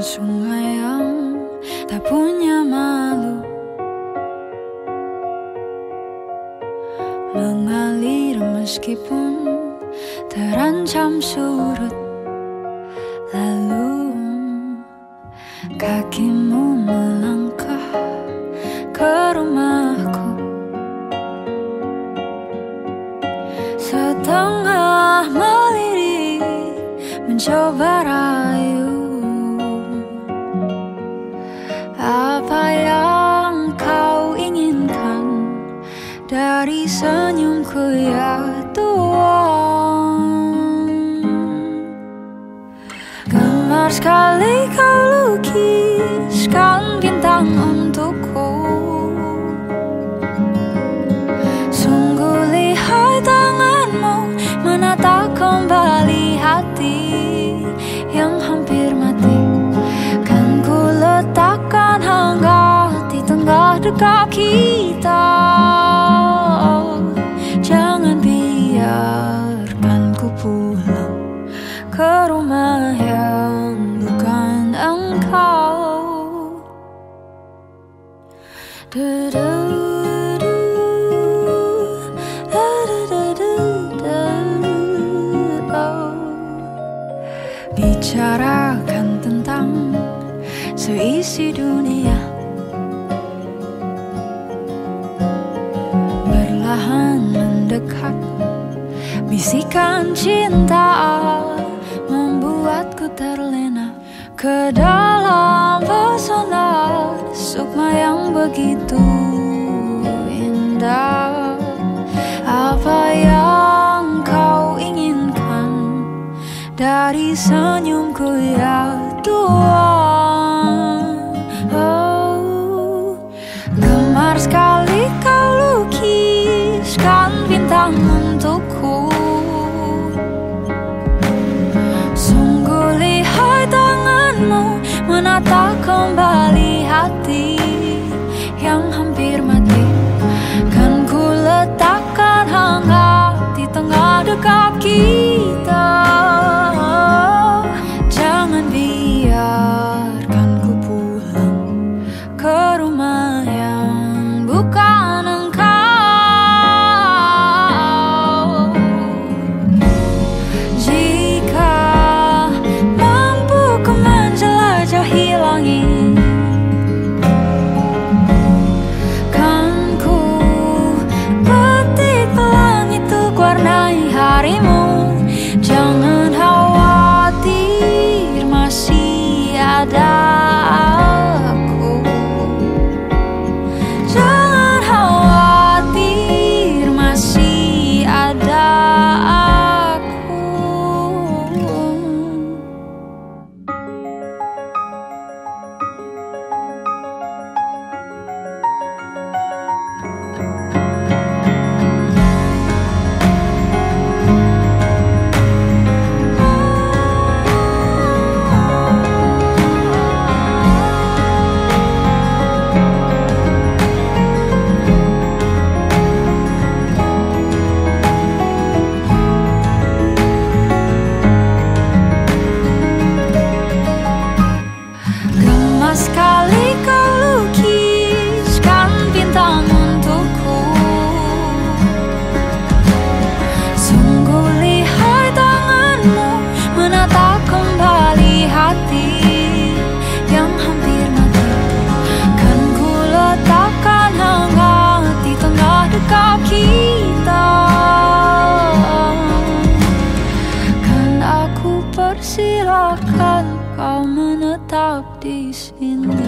sungai yang tak punya malu. Mengalir meskipun terancam surut. Lalu kakimu melangkah ke rumahku. Setengah melirik mencoba rayu. Apa yang kau inginkan dari senyumku ya Tuhan? Gemar sekali kau lukiskan bintang dekat kita Jangan biarkan ku pulang ke rumah yang bukan engkau. Da-da-da-da-da. Bicarakan tentang seisi dunia Berlahan mendekat Bisikan cinta membuatku terlena ke dalam pesona sukma yang begitu indah. Apa yang kau inginkan dari senyumku ya Tuhan? Hati yang hampir mati. Kan ku letakkan hangat di tengah dekat kita Jangan khawatir masih ada melodies in